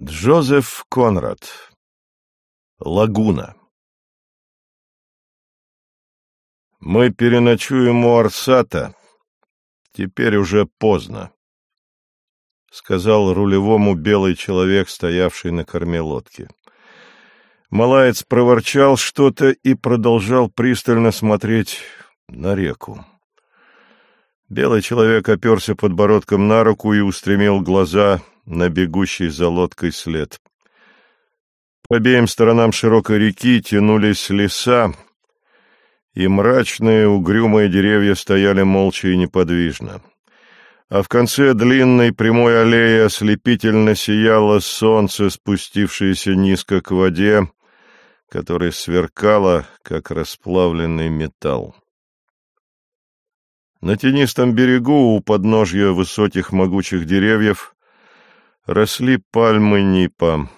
Джозеф Конрад. Лагуна. Мы переночуем у Арсата. Теперь уже поздно, — сказал рулевому белый человек, стоявший на корме лодки. Малаец проворчал что-то и продолжал пристально смотреть на реку. Белый человек оперся подбородком на руку и устремил глаза на бегущий за лодкой след. По обеим сторонам широкой реки тянулись леса, и мрачные угрюмые деревья стояли молча и неподвижно. А в конце длинной прямой аллеи ослепительно сияло солнце, спустившееся низко к воде, которая сверкала, как расплавленный металл. На тенистом берегу у подножья высоких могучих деревьев росли пальмы Нипа,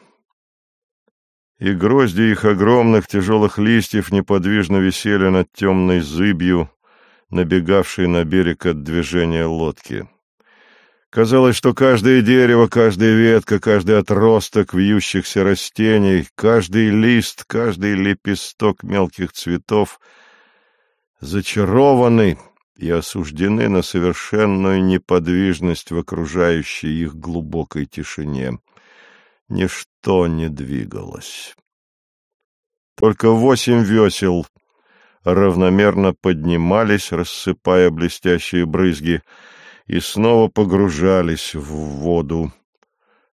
и грозди их огромных тяжелых листьев неподвижно висели над темной зыбью, набегавшей на берег от движения лодки. Казалось, что каждое дерево, каждая ветка, каждый отросток вьющихся растений, каждый лист, каждый лепесток мелких цветов зачарованы и осуждены на совершенную неподвижность в окружающей их глубокой тишине. Ничто не двигалось. Только восемь весел равномерно поднимались, рассыпая блестящие брызги, и снова погружались в воду.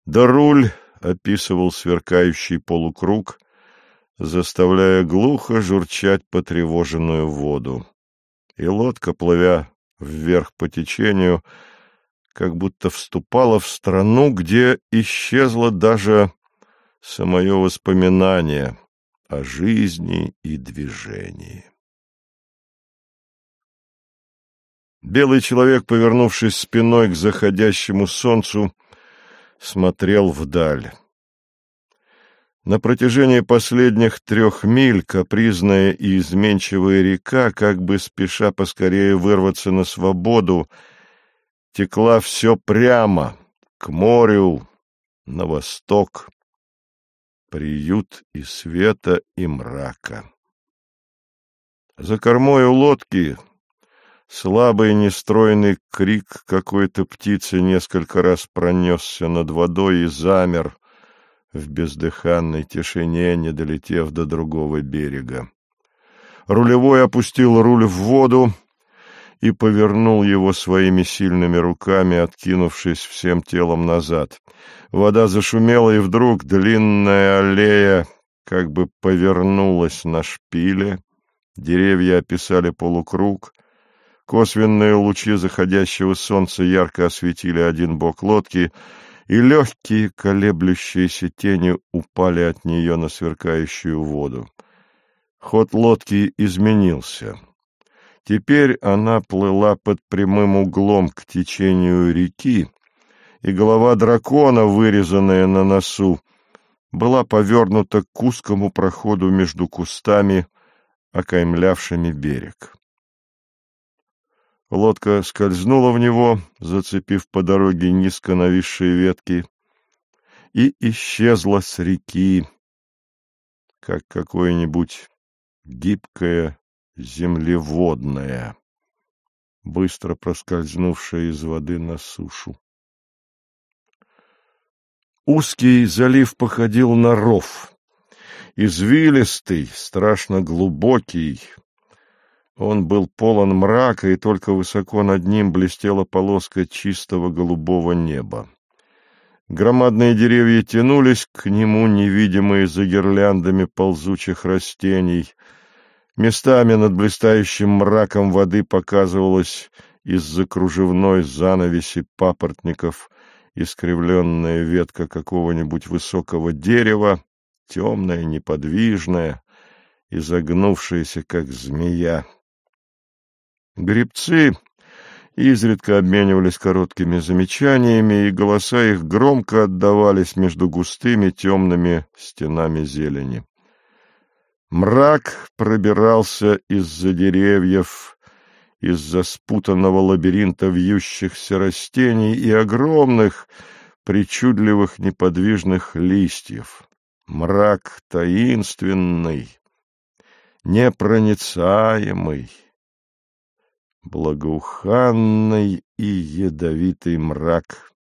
Да руль описывал сверкающий полукруг, заставляя глухо журчать потревоженную воду и лодка, плывя вверх по течению, как будто вступала в страну, где исчезло даже самое воспоминание о жизни и движении. Белый человек, повернувшись спиной к заходящему солнцу, смотрел вдаль. На протяжении последних трех миль капризная и изменчивая река, как бы спеша поскорее вырваться на свободу, текла все прямо, к морю, на восток, приют и света, и мрака. За кормой у лодки слабый нестройный крик какой-то птицы несколько раз пронесся над водой и замер, в бездыханной тишине, не долетев до другого берега. Рулевой опустил руль в воду и повернул его своими сильными руками, откинувшись всем телом назад. Вода зашумела, и вдруг длинная аллея как бы повернулась на шпиле, деревья описали полукруг, косвенные лучи заходящего солнца ярко осветили один бок лодки — и легкие колеблющиеся тени упали от нее на сверкающую воду. Ход лодки изменился. Теперь она плыла под прямым углом к течению реки, и голова дракона, вырезанная на носу, была повернута к узкому проходу между кустами, окаймлявшими берег. Лодка скользнула в него, зацепив по дороге низко нависшие ветки, и исчезла с реки, как какое-нибудь гибкое землеводное, быстро проскользнувшее из воды на сушу. Узкий залив походил на ров, извилистый, страшно глубокий, он был полон мрака, и только высоко над ним блестела полоска чистого голубого неба. Громадные деревья тянулись к нему, невидимые за гирляндами ползучих растений. Местами над блистающим мраком воды показывалась из-за кружевной занавеси папоротников искривленная ветка какого-нибудь высокого дерева, темная, неподвижная, изогнувшаяся, как змея. Гребцы изредка обменивались короткими замечаниями, и голоса их громко отдавались между густыми темными стенами зелени. Мрак пробирался из-за деревьев, из-за спутанного лабиринта вьющихся растений и огромных, причудливых неподвижных листьев. Мрак таинственный, непроницаемый, благоуханный и ядовитый мрак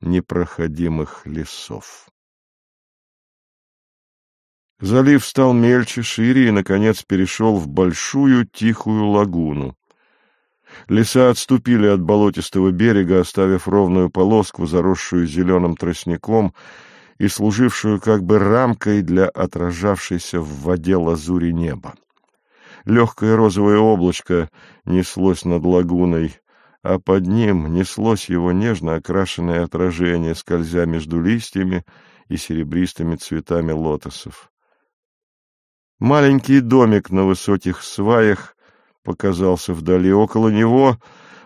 непроходимых лесов. Залив стал мельче, шире и, наконец, перешел в большую тихую лагуну. Леса отступили от болотистого берега, оставив ровную полоску, заросшую зеленым тростником и служившую как бы рамкой для отражавшейся в воде лазури неба. Легкое розовое облачко неслось над лагуной, а под ним неслось его нежно окрашенное отражение, скользя между листьями и серебристыми цветами лотосов. Маленький домик на высоких сваях показался вдали. Около него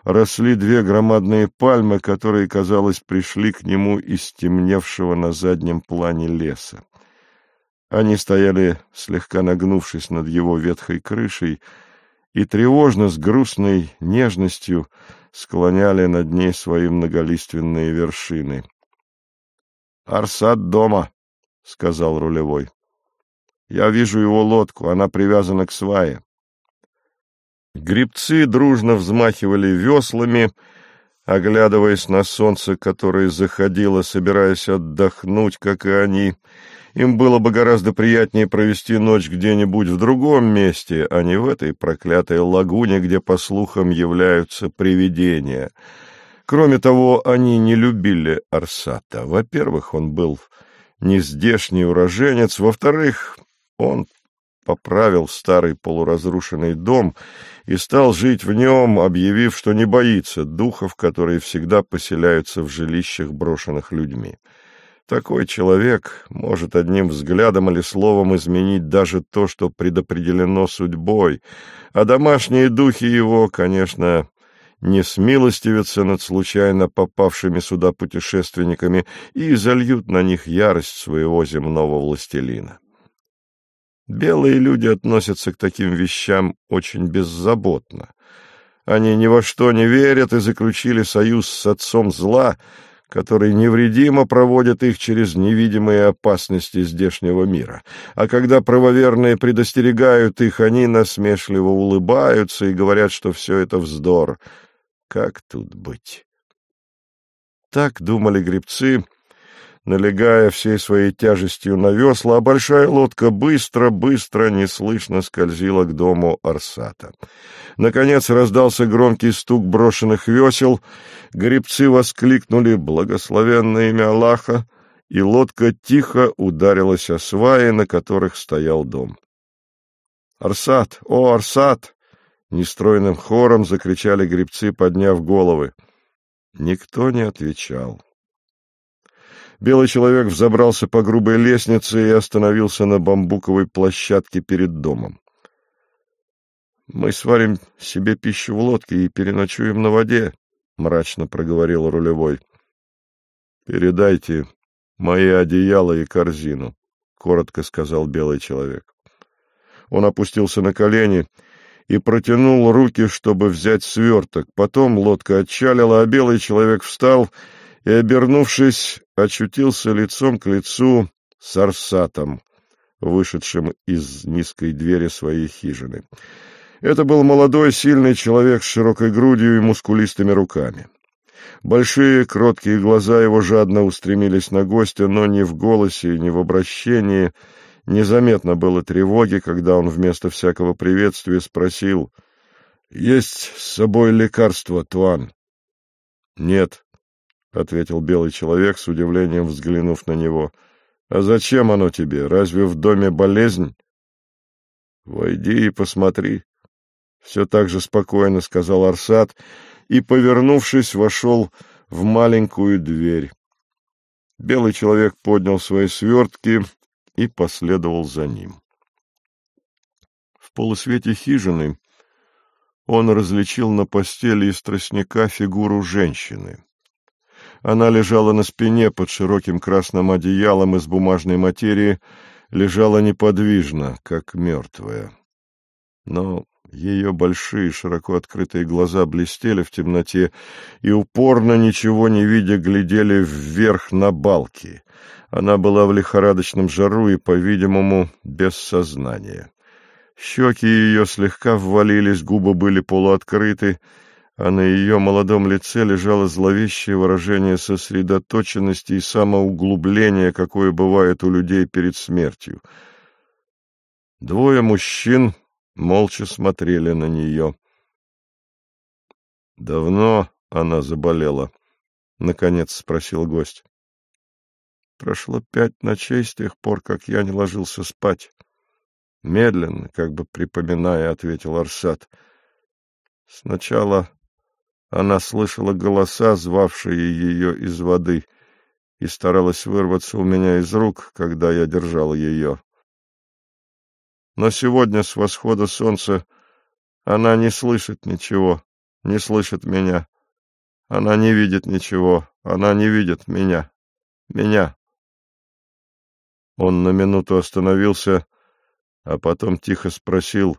росли две громадные пальмы, которые, казалось, пришли к нему из темневшего на заднем плане леса. Они стояли, слегка нагнувшись над его ветхой крышей, и тревожно, с грустной нежностью склоняли над ней свои многолиственные вершины. — Арсад дома, — сказал рулевой. Я вижу его лодку, она привязана к свае. Грибцы дружно взмахивали веслами, оглядываясь на солнце, которое заходило, собираясь отдохнуть, как и они. Им было бы гораздо приятнее провести ночь где-нибудь в другом месте, а не в этой проклятой лагуне, где, по слухам, являются привидения. Кроме того, они не любили Арсата. Во-первых, он был нездешний уроженец, во-вторых, он поправил старый полуразрушенный дом и стал жить в нем, объявив, что не боится духов, которые всегда поселяются в жилищах, брошенных людьми. Такой человек может одним взглядом или словом изменить даже то, что предопределено судьбой, а домашние духи его, конечно, не смилостивятся над случайно попавшими сюда путешественниками и зальют на них ярость своего земного властелина. Белые люди относятся к таким вещам очень беззаботно. Они ни во что не верят и заключили союз с отцом зла, который невредимо проводит их через невидимые опасности здешнего мира. А когда правоверные предостерегают их, они насмешливо улыбаются и говорят, что все это вздор. Как тут быть? Так думали гребцы, налегая всей своей тяжестью на весла, а большая лодка быстро-быстро, неслышно скользила к дому Арсата. Наконец раздался громкий стук брошенных весел, гребцы воскликнули «Благословенное имя Аллаха!» и лодка тихо ударилась о сваи, на которых стоял дом. «Арсат! О, Арсат!» — нестройным хором закричали гребцы, подняв головы. Никто не отвечал. Белый человек взобрался по грубой лестнице и остановился на бамбуковой площадке перед домом. — Мы сварим себе пищу в лодке и переночуем на воде, — мрачно проговорил рулевой. — Передайте мои одеяла и корзину, — коротко сказал белый человек. Он опустился на колени и протянул руки, чтобы взять сверток. Потом лодка отчалила, а белый человек встал и, обернувшись, очутился лицом к лицу с Арсатом, вышедшим из низкой двери своей хижины. Это был молодой, сильный человек с широкой грудью и мускулистыми руками. Большие, кроткие глаза его жадно устремились на гостя, но ни в голосе, ни в обращении незаметно было тревоги, когда он вместо всякого приветствия спросил «Есть с собой лекарство, Туан?» «Нет», — ответил белый человек, с удивлением взглянув на него. — А зачем оно тебе? Разве в доме болезнь? — Войди и посмотри. Все так же спокойно сказал Арсат и, повернувшись, вошел в маленькую дверь. Белый человек поднял свои свертки и последовал за ним. В полусвете хижины он различил на постели из тростника фигуру женщины. Она лежала на спине под широким красным одеялом из бумажной материи, лежала неподвижно, как мертвая. Но Ее большие, широко открытые глаза блестели в темноте и, упорно, ничего не видя, глядели вверх на балки. Она была в лихорадочном жару и, по-видимому, без сознания. Щеки ее слегка ввалились, губы были полуоткрыты, а на ее молодом лице лежало зловещее выражение сосредоточенности и самоуглубления, какое бывает у людей перед смертью. Двое мужчин молча смотрели на нее. — Давно она заболела? — наконец спросил гость. — Прошло пять ночей с тех пор, как я не ложился спать. Медленно, как бы припоминая, — ответил Арсат. Сначала она слышала голоса, звавшие ее из воды, и старалась вырваться у меня из рук, когда я держал ее. Но сегодня с восхода солнца она не слышит ничего, не слышит меня. Она не видит ничего, она не видит меня. Меня. Он на минуту остановился, а потом тихо спросил.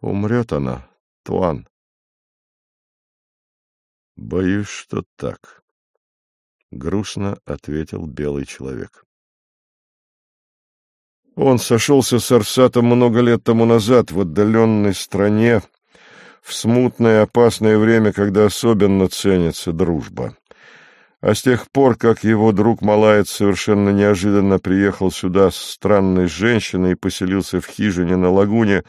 «Умрет она, Туан?» Боюсь, что так, — грустно ответил белый человек. Он сошелся с Арсатом много лет тому назад в отдаленной стране, в смутное опасное время, когда особенно ценится дружба. А с тех пор, как его друг Малаец совершенно неожиданно приехал сюда с странной женщиной и поселился в хижине на лагуне,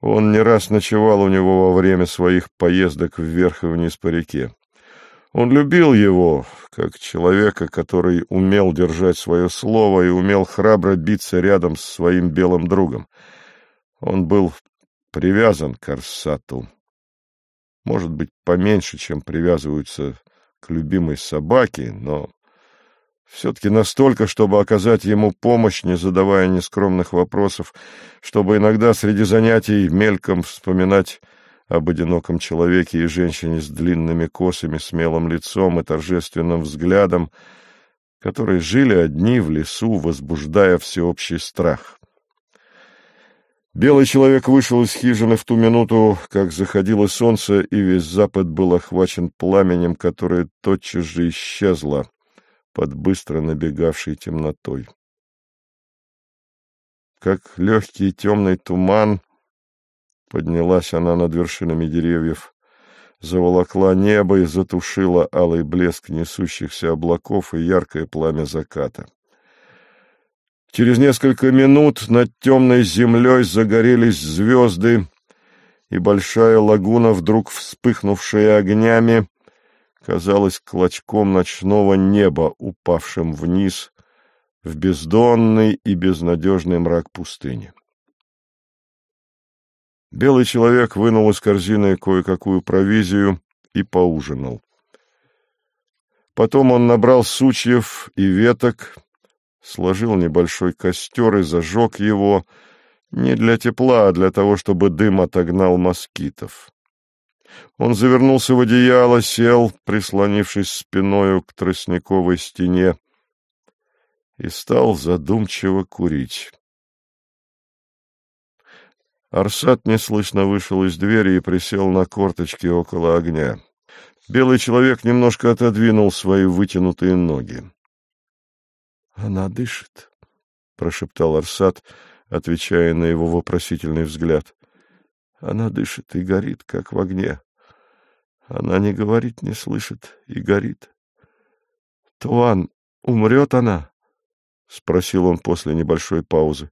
он не раз ночевал у него во время своих поездок вверх и вниз по реке. Он любил его, как человека, который умел держать свое слово и умел храбро биться рядом с своим белым другом. Он был привязан к Арсату. Может быть, поменьше, чем привязываются к любимой собаке, но все-таки настолько, чтобы оказать ему помощь, не задавая нескромных вопросов, чтобы иногда среди занятий мельком вспоминать об одиноком человеке и женщине с длинными косами, смелым лицом и торжественным взглядом, которые жили одни в лесу, возбуждая всеобщий страх. Белый человек вышел из хижины в ту минуту, как заходило солнце, и весь запад был охвачен пламенем, которое тотчас же исчезло под быстро набегавшей темнотой. Как легкий темный туман поднялась она над вершинами деревьев, заволокла небо и затушила алый блеск несущихся облаков и яркое пламя заката. Через несколько минут над темной землей загорелись звезды, и большая лагуна, вдруг вспыхнувшая огнями, казалась клочком ночного неба, упавшим вниз в бездонный и безнадежный мрак пустыни. Белый человек вынул из корзины кое-какую провизию и поужинал. Потом он набрал сучьев и веток, сложил небольшой костер и зажег его не для тепла, а для того, чтобы дым отогнал москитов. Он завернулся в одеяло, сел, прислонившись спиною к тростниковой стене, и стал задумчиво курить. Арсат неслышно вышел из двери и присел на корточки около огня. Белый человек немножко отодвинул свои вытянутые ноги. — Она дышит, — прошептал Арсат, отвечая на его вопросительный взгляд. — Она дышит и горит, как в огне. Она не говорит, не слышит и горит. — Туан, умрет она? — спросил он после небольшой паузы.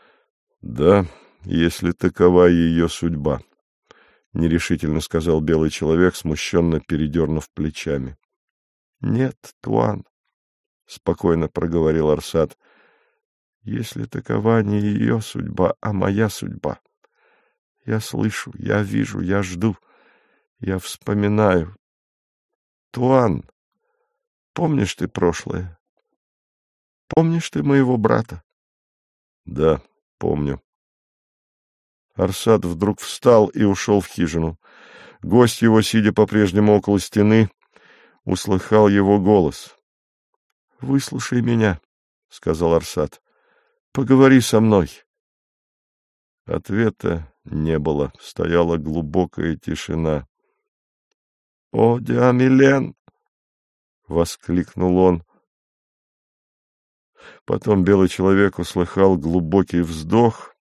— Да, если такова ее судьба, — нерешительно сказал белый человек, смущенно передернув плечами. — Нет, Туан, — спокойно проговорил Арсад, — если такова не ее судьба, а моя судьба. Я слышу, я вижу, я жду, я вспоминаю. Туан, помнишь ты прошлое? Помнишь ты моего брата? — Да, помню, Арсад вдруг встал и ушел в хижину. Гость его, сидя по-прежнему около стены, услыхал его голос. — Выслушай меня, — сказал Арсад. — Поговори со мной. Ответа не было, стояла глубокая тишина. — О, Диамилен! — воскликнул он. Потом белый человек услыхал глубокий вздох,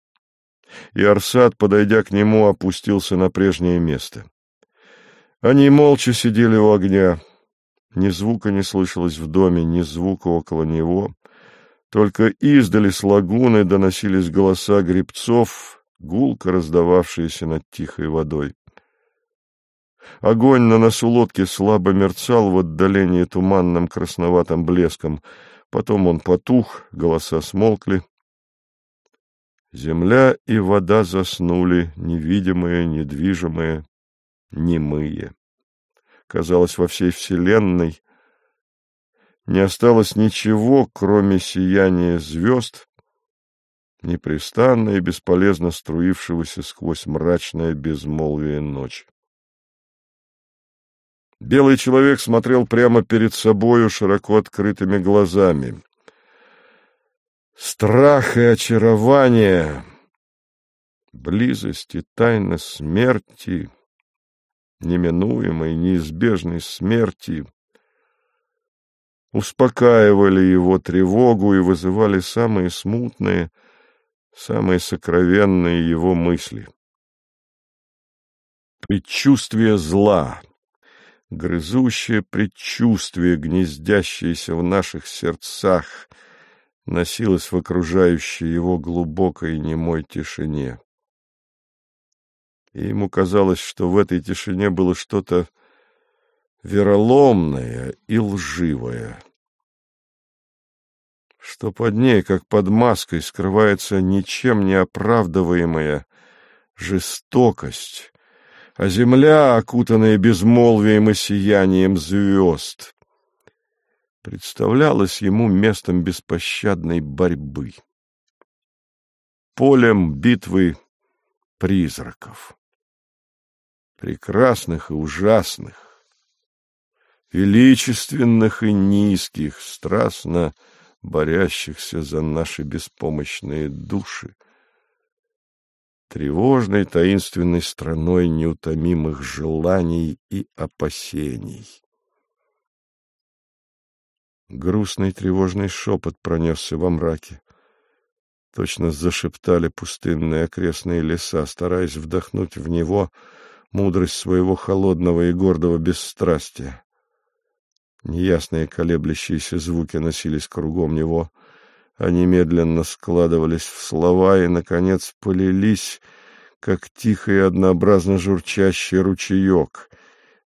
и Арсад, подойдя к нему, опустился на прежнее место. Они молча сидели у огня. Ни звука не слышалось в доме, ни звука около него. Только издали с лагуны доносились голоса грибцов, гулко раздававшиеся над тихой водой. Огонь на носу лодки слабо мерцал в отдалении туманным красноватым блеском. Потом он потух, голоса смолкли. Земля и вода заснули, невидимые, недвижимые, немые. Казалось, во всей вселенной не осталось ничего, кроме сияния звезд, непрестанно и бесполезно струившегося сквозь мрачное безмолвие ночи. Белый человек смотрел прямо перед собою широко открытыми глазами. Страх и очарование, близость и тайна смерти, неминуемой, неизбежной смерти — успокаивали его тревогу и вызывали самые смутные, самые сокровенные его мысли. Предчувствие зла, грызущее предчувствие, гнездящееся в наших сердцах, носилось в окружающей его глубокой немой тишине. И ему казалось, что в этой тишине было что-то вероломная и лживая, что под ней, как под маской, скрывается ничем не оправдываемая жестокость, а земля, окутанная безмолвием и сиянием звезд, представлялась ему местом беспощадной борьбы, полем битвы призраков, прекрасных и ужасных, величественных и низких, страстно борящихся за наши беспомощные души, тревожной таинственной страной неутомимых желаний и опасений. Грустный тревожный шепот пронесся во мраке. Точно зашептали пустынные окрестные леса, стараясь вдохнуть в него мудрость своего холодного и гордого бесстрастия. Неясные колеблющиеся звуки носились кругом него. Они медленно складывались в слова и, наконец, полились, как тихо и однообразно журчащий ручеек.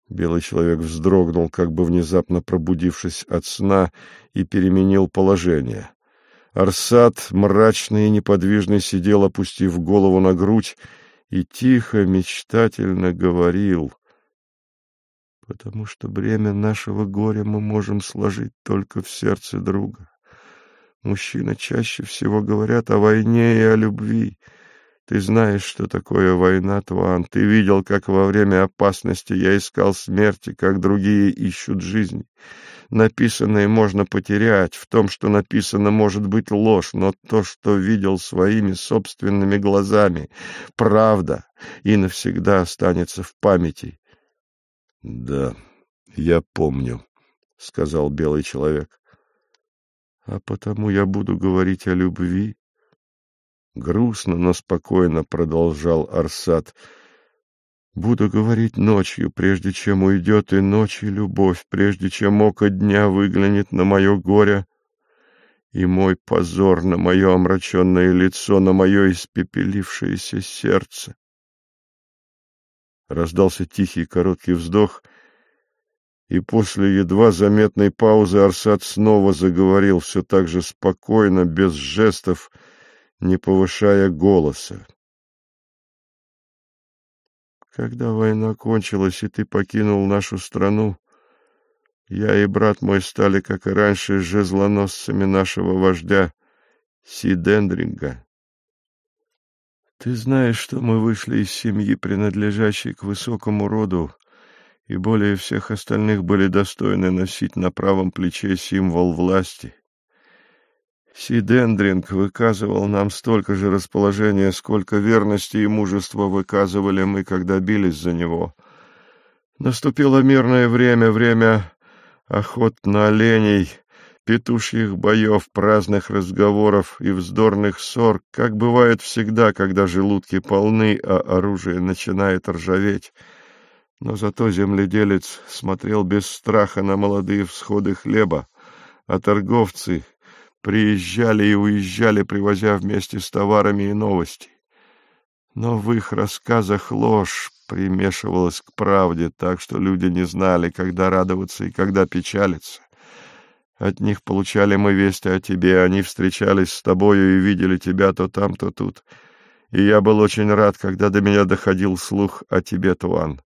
Белый человек вздрогнул, как бы внезапно пробудившись от сна, и переменил положение. Арсад, мрачный и неподвижный, сидел, опустив голову на грудь, и тихо, мечтательно говорил — потому что бремя нашего горя мы можем сложить только в сердце друга. Мужчины чаще всего говорят о войне и о любви. Ты знаешь, что такое война, Тван. Ты видел, как во время опасности я искал смерти, как другие ищут жизни. Написанное можно потерять, в том, что написано, может быть ложь, но то, что видел своими собственными глазами, правда, и навсегда останется в памяти. — Да, я помню, — сказал белый человек. — А потому я буду говорить о любви. Грустно, но спокойно продолжал Арсад. Буду говорить ночью, прежде чем уйдет и ночь, и любовь, прежде чем око дня выглянет на мое горе, и мой позор на мое омраченное лицо, на мое испепелившееся сердце. Раздался тихий короткий вздох, и после едва заметной паузы Арсад снова заговорил все так же спокойно, без жестов, не повышая голоса. Когда война кончилась, и ты покинул нашу страну, я и брат мой стали, как и раньше, жезлоносцами нашего вождя Сидендринга. Ты знаешь, что мы вышли из семьи, принадлежащей к высокому роду, и более всех остальных были достойны носить на правом плече символ власти. Сидендринг выказывал нам столько же расположения, сколько верности и мужества выказывали мы, когда бились за него. Наступило мирное время, время охот на оленей, петушьих боев, праздных разговоров и вздорных ссор, как бывает всегда, когда желудки полны, а оружие начинает ржаветь. Но зато земледелец смотрел без страха на молодые всходы хлеба, а торговцы приезжали и уезжали, привозя вместе с товарами и новости. Но в их рассказах ложь примешивалась к правде, так что люди не знали, когда радоваться и когда печалиться. От них получали мы вести о тебе, они встречались с тобою и видели тебя то там, то тут. И я был очень рад, когда до меня доходил слух о тебе, Туан.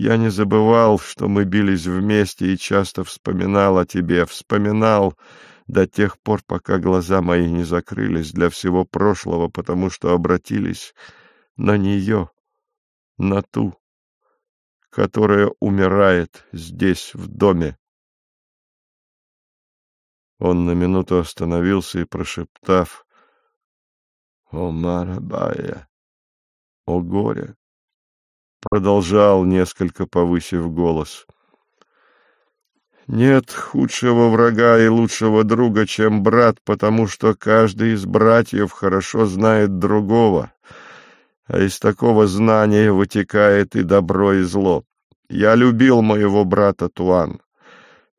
Я не забывал, что мы бились вместе и часто вспоминал о тебе, вспоминал, до тех пор, пока глаза мои не закрылись для всего прошлого, потому что обратились на нее, на ту, которая умирает здесь, в доме. Он на минуту остановился и, прошептав «О, Марабая! О, горе!» Продолжал, несколько повысив голос — нет худшего врага и лучшего друга, чем брат, потому что каждый из братьев хорошо знает другого, а из такого знания вытекает и добро, и зло. Я любил моего брата Туан.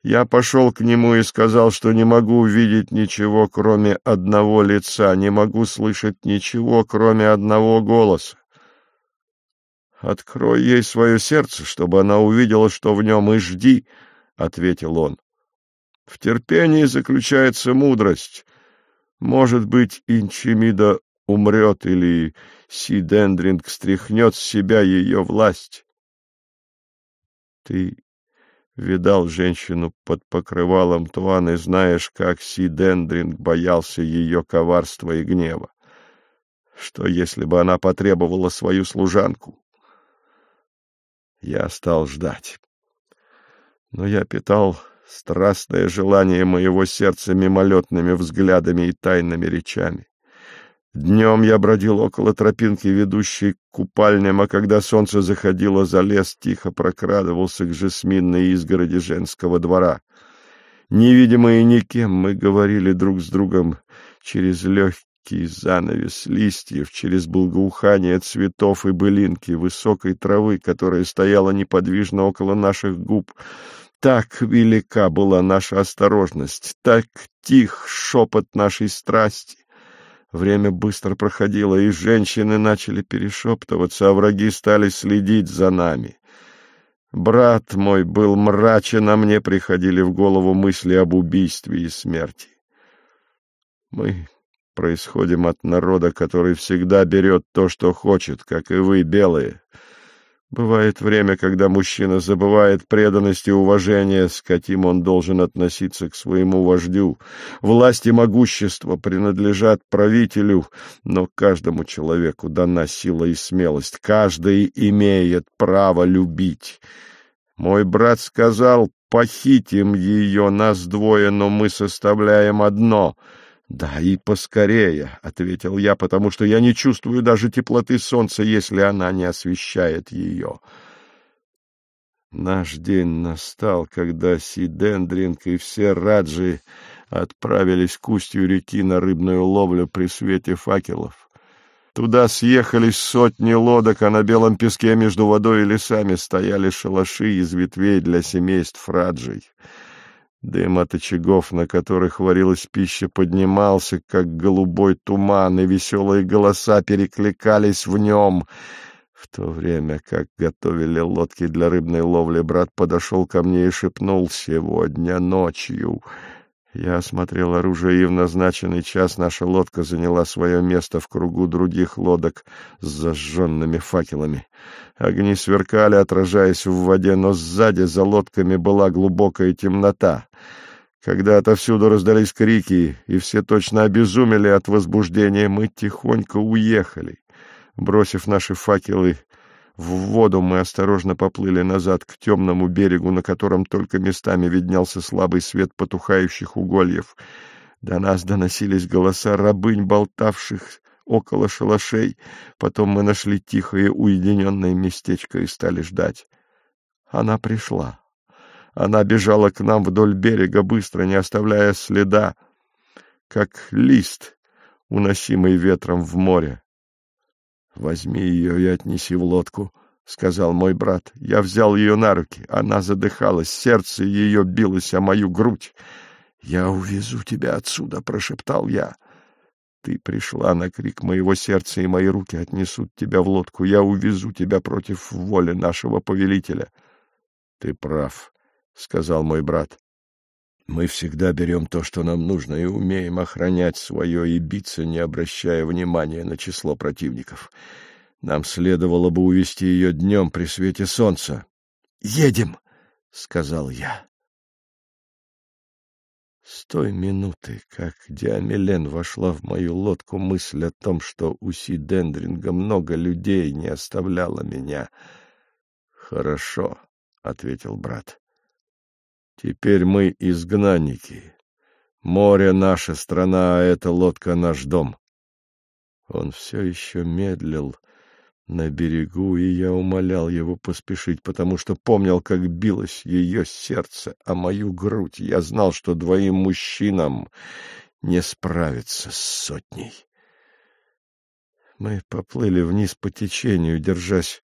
Я пошел к нему и сказал, что не могу увидеть ничего, кроме одного лица, не могу слышать ничего, кроме одного голоса. Открой ей свое сердце, чтобы она увидела, что в нем, и жди —— ответил он. — В терпении заключается мудрость. Может быть, Инчимида умрет или Сидендринг стряхнет с себя ее власть. Ты видал женщину под покрывалом Туан и знаешь, как Сидендринг боялся ее коварства и гнева. Что, если бы она потребовала свою служанку? Я стал ждать но я питал страстное желание моего сердца мимолетными взглядами и тайными речами. Днем я бродил около тропинки, ведущей к купальням, а когда солнце заходило за лес, тихо прокрадывался к жасминной изгороди женского двора. Невидимые никем мы говорили друг с другом через легкий занавес листьев, через благоухание цветов и былинки высокой травы, которая стояла неподвижно около наших губ, так велика была наша осторожность, так тих шепот нашей страсти. Время быстро проходило, и женщины начали перешептываться, а враги стали следить за нами. Брат мой был мрачен, а мне приходили в голову мысли об убийстве и смерти. Мы происходим от народа, который всегда берет то, что хочет, как и вы, белые. Бывает время, когда мужчина забывает преданность и уважение, с каким он должен относиться к своему вождю. Власть и могущество принадлежат правителю, но каждому человеку дана сила и смелость. Каждый имеет право любить. Мой брат сказал, похитим ее, нас двое, но мы составляем одно — «Да, и поскорее», — ответил я, — «потому что я не чувствую даже теплоты солнца, если она не освещает ее». Наш день настал, когда Сидендринг и все раджи отправились к устью реки на рыбную ловлю при свете факелов. Туда съехались сотни лодок, а на белом песке между водой и лесами стояли шалаши из ветвей для семейств раджей. Дым от очагов, на которых варилась пища, поднимался, как голубой туман, и веселые голоса перекликались в нем. В то время, как готовили лодки для рыбной ловли, брат подошел ко мне и шепнул «Сегодня ночью». Я осмотрел оружие, и в назначенный час наша лодка заняла свое место в кругу других лодок с зажженными факелами. Огни сверкали, отражаясь в воде, но сзади за лодками была глубокая темнота. Когда отовсюду раздались крики, и все точно обезумели от возбуждения, мы тихонько уехали. Бросив наши факелы в воду мы осторожно поплыли назад к темному берегу, на котором только местами виднелся слабый свет потухающих угольев. До нас доносились голоса рабынь, болтавших около шалашей. Потом мы нашли тихое уединенное местечко и стали ждать. Она пришла. Она бежала к нам вдоль берега, быстро, не оставляя следа, как лист, уносимый ветром в море. — Возьми ее и отнеси в лодку, — сказал мой брат. Я взял ее на руки. Она задыхалась, сердце ее билось о мою грудь. — Я увезу тебя отсюда, — прошептал я. Ты пришла на крик моего сердца, и мои руки отнесут тебя в лодку. Я увезу тебя против воли нашего повелителя. — Ты прав, — сказал мой брат. Мы всегда берем то, что нам нужно, и умеем охранять свое и биться, не обращая внимания на число противников. Нам следовало бы увести ее днем при свете солнца. — Едем, — сказал я. С той минуты, как Диамелен вошла в мою лодку, мысль о том, что у Сидендринга много людей, не оставляла меня. — Хорошо, — ответил брат. Теперь мы изгнанники. Море — наша страна, а эта лодка — наш дом. Он все еще медлил на берегу, и я умолял его поспешить, потому что помнил, как билось ее сердце, а мою грудь. Я знал, что двоим мужчинам не справиться с сотней. Мы поплыли вниз по течению, держась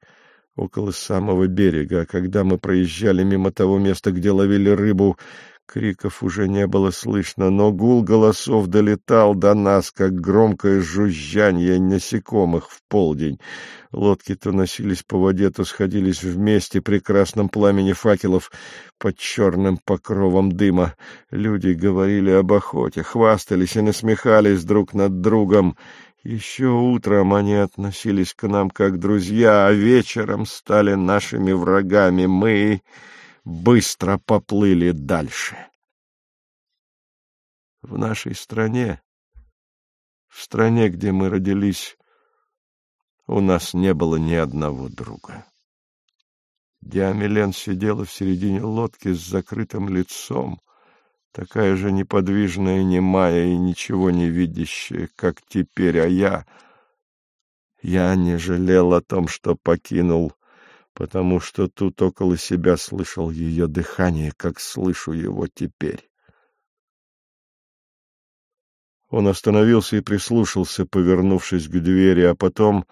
около самого берега, а когда мы проезжали мимо того места, где ловили рыбу, криков уже не было слышно, но гул голосов долетал до нас, как громкое жужжание насекомых в полдень. Лодки то носились по воде, то сходились вместе при красном пламени факелов под черным покровом дыма. Люди говорили об охоте, хвастались и насмехались друг над другом. Еще утром они относились к нам как друзья, а вечером стали нашими врагами. Мы быстро поплыли дальше. В нашей стране, в стране, где мы родились, у нас не было ни одного друга. Диамелен сидела в середине лодки с закрытым лицом, такая же неподвижная, немая и ничего не видящая, как теперь, а я... Я не жалел о том, что покинул, потому что тут около себя слышал ее дыхание, как слышу его теперь. Он остановился и прислушался, повернувшись к двери, а потом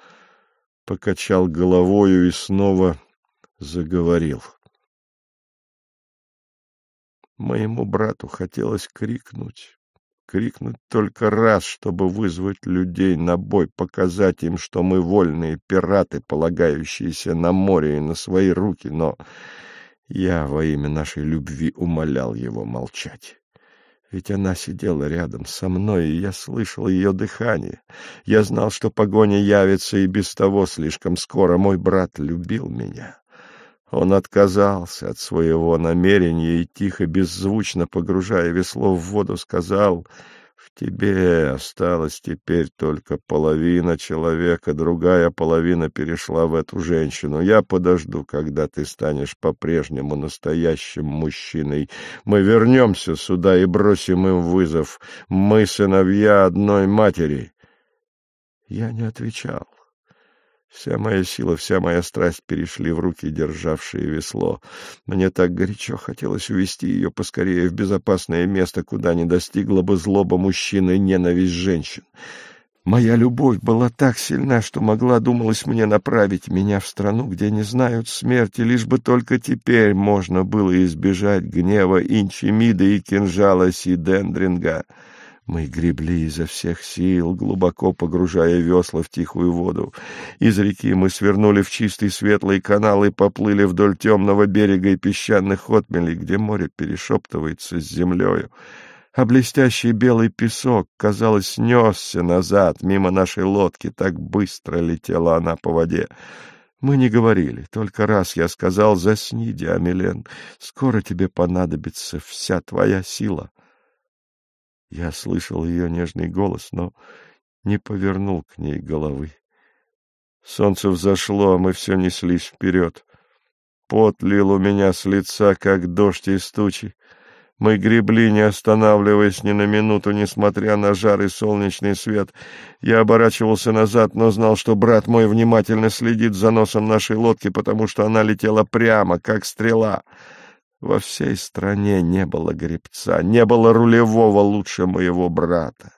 покачал головою и снова заговорил. Моему брату хотелось крикнуть, крикнуть только раз, чтобы вызвать людей на бой, показать им, что мы вольные пираты, полагающиеся на море и на свои руки, но я во имя нашей любви умолял его молчать. Ведь она сидела рядом со мной, и я слышал ее дыхание. Я знал, что погоня явится и без того слишком скоро. Мой брат любил меня. Он отказался от своего намерения и, тихо, беззвучно погружая весло в воду, сказал, «В тебе осталась теперь только половина человека, другая половина перешла в эту женщину. Я подожду, когда ты станешь по-прежнему настоящим мужчиной. Мы вернемся сюда и бросим им вызов. Мы сыновья одной матери». Я не отвечал. Вся моя сила, вся моя страсть перешли в руки, державшие весло. Мне так горячо хотелось увести ее поскорее в безопасное место, куда не достигла бы злоба мужчины и ненависть женщин. Моя любовь была так сильна, что могла, думалось мне, направить меня в страну, где не знают смерти, лишь бы только теперь можно было избежать гнева Инчимида и кинжала Сидендринга. Мы гребли изо всех сил, глубоко погружая весла в тихую воду. Из реки мы свернули в чистый светлый канал и поплыли вдоль темного берега и песчаных отмелей, где море перешептывается с землею. А блестящий белый песок, казалось, несся назад, мимо нашей лодки, так быстро летела она по воде. Мы не говорили, только раз я сказал «Засни, Диамелен, скоро тебе понадобится вся твоя сила». Я слышал ее нежный голос, но не повернул к ней головы. Солнце взошло, а мы все неслись вперед. Пот лил у меня с лица, как дождь из тучи. Мы гребли, не останавливаясь ни на минуту, несмотря на жар и солнечный свет. Я оборачивался назад, но знал, что брат мой внимательно следит за носом нашей лодки, потому что она летела прямо, как стрела. Во всей стране не было гребца, не было рулевого лучше моего брата.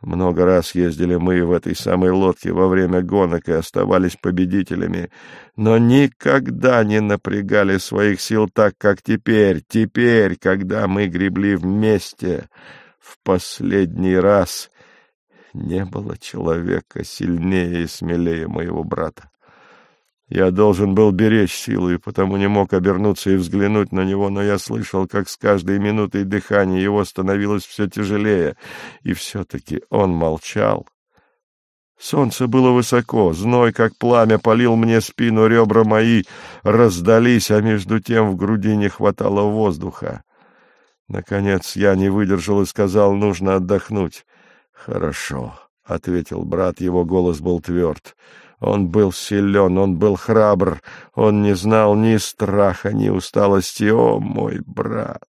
Много раз ездили мы в этой самой лодке во время гонок и оставались победителями, но никогда не напрягали своих сил так, как теперь, теперь, когда мы гребли вместе в последний раз. Не было человека сильнее и смелее моего брата. Я должен был беречь силу, и потому не мог обернуться и взглянуть на него, но я слышал, как с каждой минутой дыхание его становилось все тяжелее, и все-таки он молчал. Солнце было высоко, зной, как пламя, полил мне спину, ребра мои раздались, а между тем в груди не хватало воздуха. Наконец я не выдержал и сказал, нужно отдохнуть. — Хорошо, — ответил брат, его голос был тверд. Он был силен, он был храбр, он не знал ни страха, ни усталости. О, мой брат!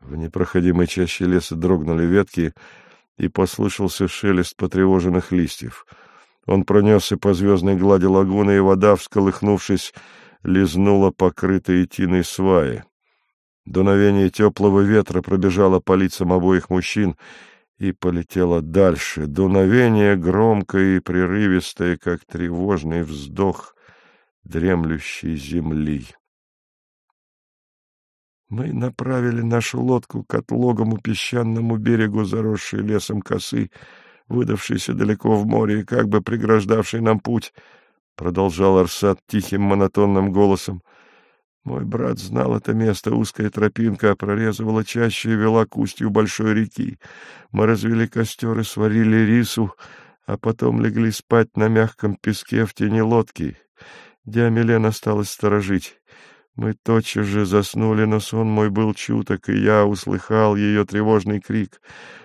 В непроходимой чаще леса дрогнули ветки, и послышался шелест потревоженных листьев. Он пронесся по звездной глади лагуны, и вода, всколыхнувшись, лизнула покрытые тиной сваи. Дуновение теплого ветра пробежало по лицам обоих мужчин, и полетела дальше. Дуновение громкое и прерывистое, как тревожный вздох дремлющей земли. Мы направили нашу лодку к отлогому песчаному берегу, заросшей лесом косы, выдавшейся далеко в море и как бы преграждавшей нам путь, — продолжал Арсад тихим монотонным голосом. Мой брат знал это место, узкая тропинка прорезывала чаще и вела к устью большой реки. Мы развели костер и сварили рису, а потом легли спать на мягком песке в тени лодки. Диамелен осталась сторожить. Мы тотчас же заснули, но сон мой был чуток, и я услыхал ее тревожный крик.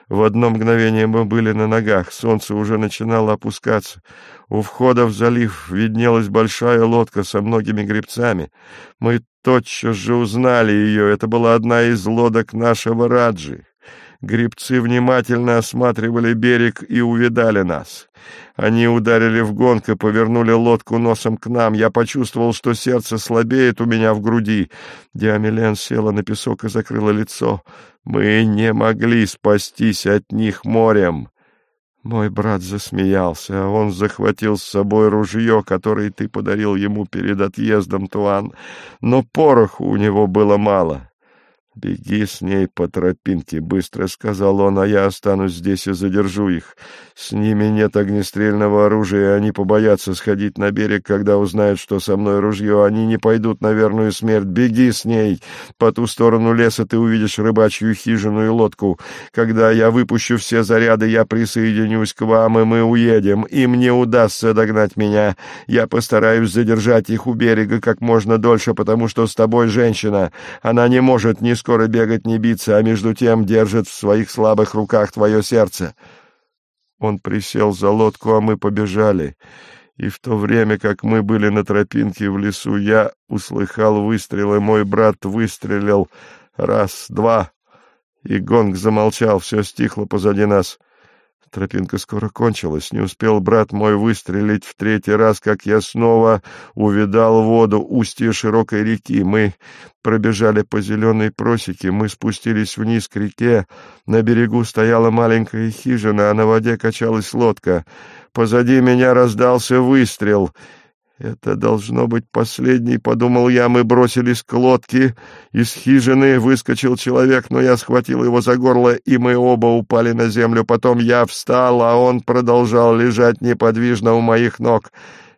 В одно мгновение мы были на ногах, солнце уже начинало опускаться. У входа в залив виднелась большая лодка со многими гребцами. Мы тотчас же узнали ее, это была одна из лодок нашего Раджи. Гребцы внимательно осматривали берег и увидали нас. Они ударили в гонку, повернули лодку носом к нам. Я почувствовал, что сердце слабеет у меня в груди. Диамелен села на песок и закрыла лицо. Мы не могли спастись от них морем. Мой брат засмеялся. Он захватил с собой ружье, которое ты подарил ему перед отъездом, Туан. Но пороху у него было мало. «Беги с ней по тропинке», — быстро сказал он, — «а я останусь здесь и задержу их. С ними нет огнестрельного оружия, и они побоятся сходить на берег, когда узнают, что со мной ружье. Они не пойдут на верную смерть. Беги с ней. По ту сторону леса ты увидишь рыбачью хижину и лодку. Когда я выпущу все заряды, я присоединюсь к вам, и мы уедем. Им не удастся догнать меня. Я постараюсь задержать их у берега как можно дольше, потому что с тобой женщина. Она не может ни скоро бегать, не биться, а между тем держит в своих слабых руках твое сердце. Он присел за лодку, а мы побежали. И в то время, как мы были на тропинке в лесу, я услыхал выстрелы. Мой брат выстрелил раз, два, и гонг замолчал, все стихло позади нас. Тропинка скоро кончилась. Не успел брат мой выстрелить в третий раз, как я снова увидал воду устье широкой реки. Мы пробежали по зеленой просеке, мы спустились вниз к реке. На берегу стояла маленькая хижина, а на воде качалась лодка. Позади меня раздался выстрел — это должно быть последний, — подумал я. Мы бросились к лодке. Из хижины выскочил человек, но я схватил его за горло, и мы оба упали на землю. Потом я встал, а он продолжал лежать неподвижно у моих ног.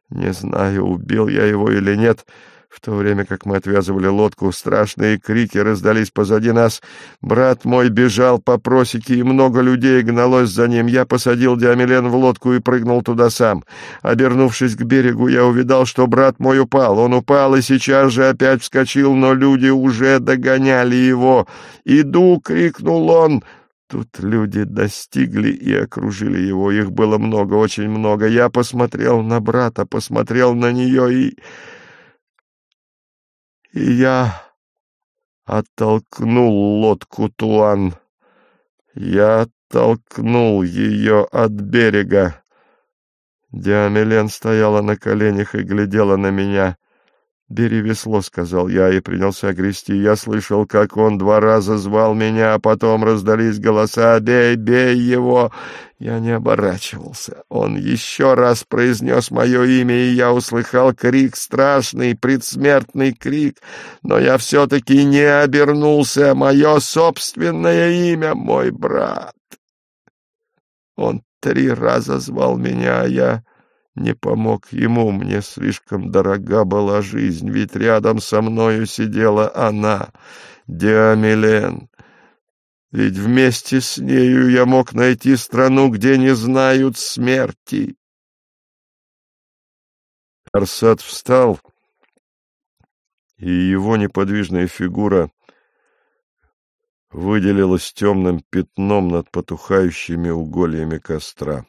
Не знаю, убил я его или нет. В то время как мы отвязывали лодку, страшные крики раздались позади нас. Брат мой бежал по просеке, и много людей гналось за ним. Я посадил Диамелен в лодку и прыгнул туда сам. Обернувшись к берегу, я увидал, что брат мой упал. Он упал и сейчас же опять вскочил, но люди уже догоняли его. «Иду!» — крикнул он. Тут люди достигли и окружили его. Их было много, очень много. Я посмотрел на брата, посмотрел на нее и... И я оттолкнул лодку Туан. Я оттолкнул ее от берега. Диамелен стояла на коленях и глядела на меня. «Бери весло», — сказал я и принялся грести. Я слышал, как он два раза звал меня, а потом раздались голоса «Бей, бей его!» Я не оборачивался. Он еще раз произнес мое имя, и я услыхал крик, страшный, предсмертный крик. Но я все-таки не обернулся. Мое собственное имя — мой брат. Он три раза звал меня, а я не помог ему. Мне слишком дорога была жизнь, ведь рядом со мною сидела она, Диамилен. Ведь вместе с нею я мог найти страну, где не знают смерти. Арсад встал, и его неподвижная фигура выделилась темным пятном над потухающими угольями костра.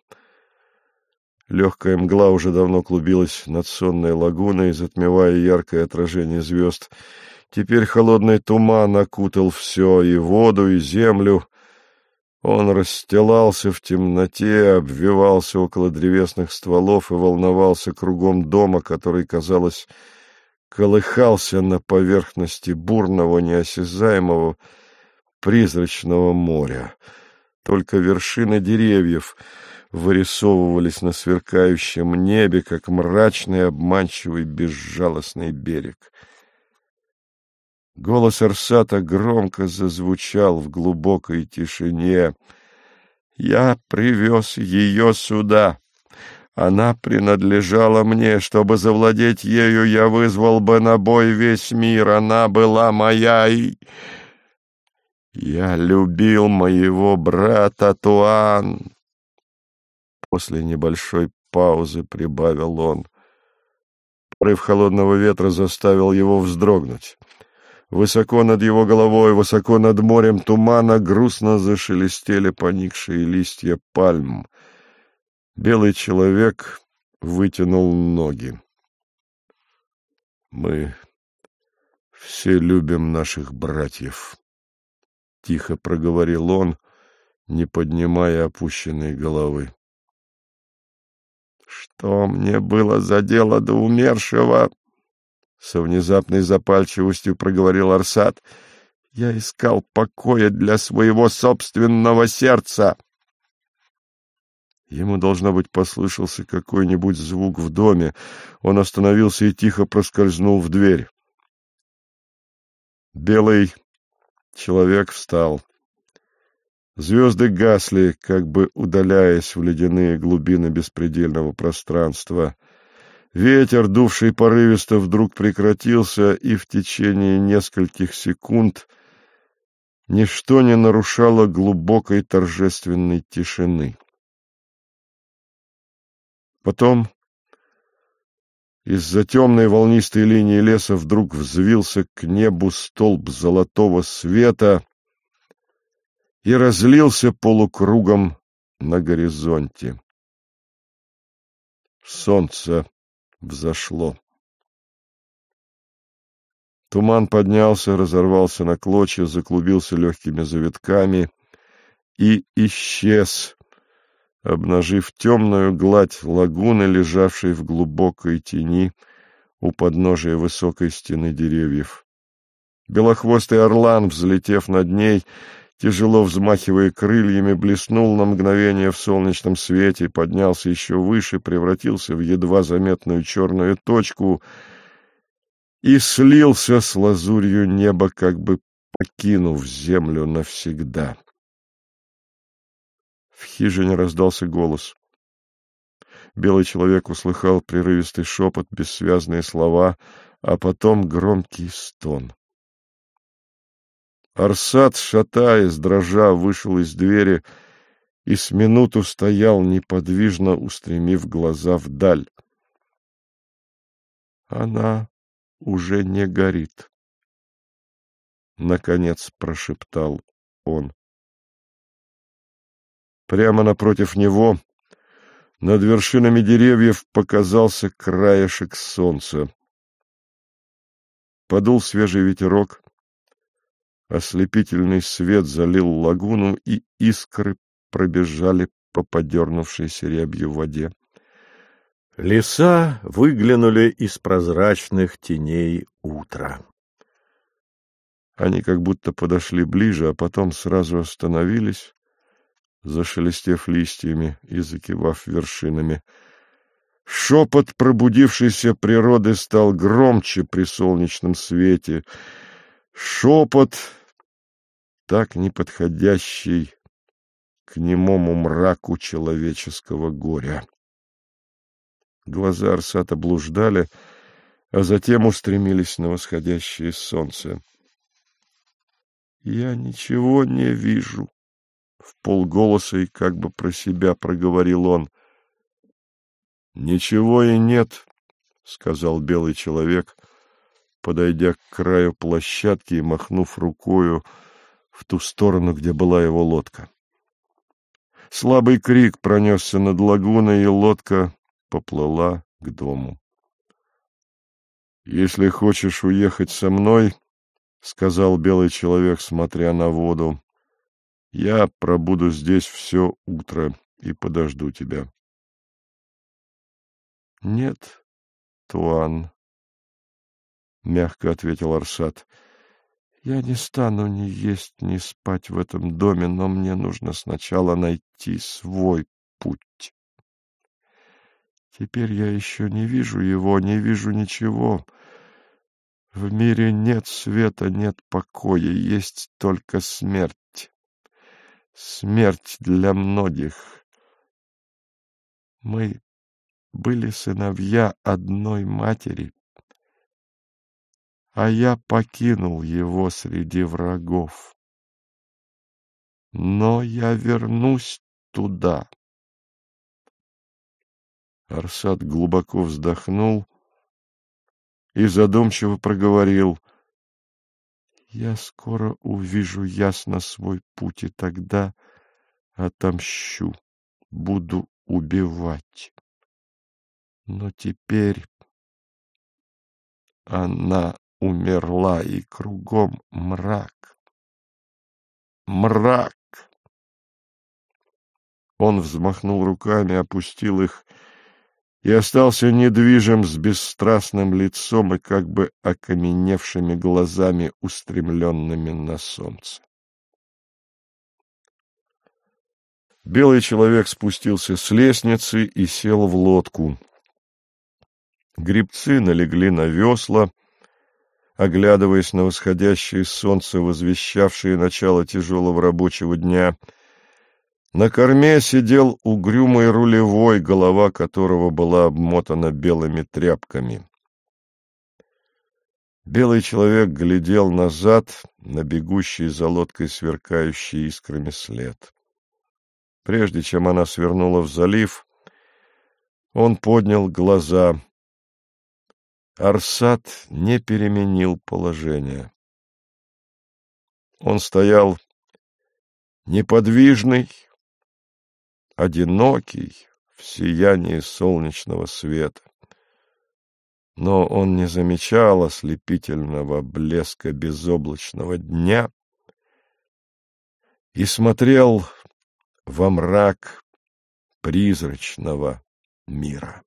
Легкая мгла уже давно клубилась над сонной лагуной, затмевая яркое отражение звезд. Теперь холодный туман окутал все, и воду, и землю. Он расстилался в темноте, обвивался около древесных стволов и волновался кругом дома, который, казалось, колыхался на поверхности бурного, неосязаемого, призрачного моря. Только вершины деревьев — вырисовывались на сверкающем небе, как мрачный, обманчивый, безжалостный берег. Голос Арсата громко зазвучал в глубокой тишине. «Я привез ее сюда. Она принадлежала мне. Чтобы завладеть ею, я вызвал бы на бой весь мир. Она была моя, и... Я любил моего брата Туан. После небольшой паузы прибавил он. Порыв холодного ветра заставил его вздрогнуть. Высоко над его головой, высоко над морем тумана грустно зашелестели поникшие листья пальм. Белый человек вытянул ноги. Мы все любим наших братьев, — тихо проговорил он, не поднимая опущенной головы. Что мне было за дело до умершего? Со внезапной запальчивостью проговорил Арсат. Я искал покоя для своего собственного сердца. Ему, должно быть, послышался какой-нибудь звук в доме. Он остановился и тихо проскользнул в дверь. Белый человек встал. Звезды гасли, как бы удаляясь в ледяные глубины беспредельного пространства. Ветер, дувший порывисто, вдруг прекратился, и в течение нескольких секунд ничто не нарушало глубокой торжественной тишины. Потом из-за темной волнистой линии леса вдруг взвился к небу столб золотого света, и разлился полукругом на горизонте. Солнце взошло. Туман поднялся, разорвался на клочья, заклубился легкими завитками и исчез, обнажив темную гладь лагуны, лежавшей в глубокой тени у подножия высокой стены деревьев. Белохвостый орлан, взлетев над ней, тяжело взмахивая крыльями, блеснул на мгновение в солнечном свете, поднялся еще выше, превратился в едва заметную черную точку и слился с лазурью неба, как бы покинув землю навсегда. В хижине раздался голос. Белый человек услыхал прерывистый шепот, бессвязные слова, а потом громкий стон. Арсад, шатаясь, дрожа, вышел из двери и с минуту стоял, неподвижно устремив глаза вдаль. Она уже не горит. Наконец прошептал он. Прямо напротив него, над вершинами деревьев, показался краешек солнца. Подул свежий ветерок, Ослепительный свет залил лагуну, и искры пробежали по подернувшейся рябью воде. Леса выглянули из прозрачных теней утра. Они как будто подошли ближе, а потом сразу остановились, зашелестев листьями и закивав вершинами. Шепот пробудившейся природы стал громче при солнечном свете. Шепот, так неподходящий к немому мраку человеческого горя. Глаза Арсата блуждали, а затем устремились на восходящее солнце. — Я ничего не вижу, — в полголоса и как бы про себя проговорил он. — Ничего и нет, — сказал белый человек, подойдя к краю площадки и махнув рукою в ту сторону, где была его лодка. Слабый крик пронесся над лагуной, и лодка поплыла к дому. — Если хочешь уехать со мной, — сказал белый человек, смотря на воду, — я пробуду здесь все утро и подожду тебя. — Нет, Туан, — мягко ответил Арсат, — я не стану ни есть, ни спать в этом доме, но мне нужно сначала найти свой путь. Теперь я еще не вижу его, не вижу ничего. В мире нет света, нет покоя, есть только смерть. Смерть для многих. Мы были сыновья одной матери, а я покинул его среди врагов. Но я вернусь туда. Арсад глубоко вздохнул и задумчиво проговорил. — Я скоро увижу ясно свой путь, и тогда отомщу, буду убивать. Но теперь она умерла, и кругом мрак. Мрак! Он взмахнул руками, опустил их и остался недвижим с бесстрастным лицом и как бы окаменевшими глазами, устремленными на солнце. Белый человек спустился с лестницы и сел в лодку. Грибцы налегли на весла, оглядываясь на восходящее солнце, возвещавшее начало тяжелого рабочего дня — на корме сидел угрюмый рулевой, голова которого была обмотана белыми тряпками. Белый человек глядел назад на бегущий за лодкой сверкающий искрами след. Прежде чем она свернула в залив, он поднял глаза. Арсат не переменил положение. Он стоял неподвижный, одинокий в сиянии солнечного света. Но он не замечал ослепительного блеска безоблачного дня и смотрел во мрак призрачного мира.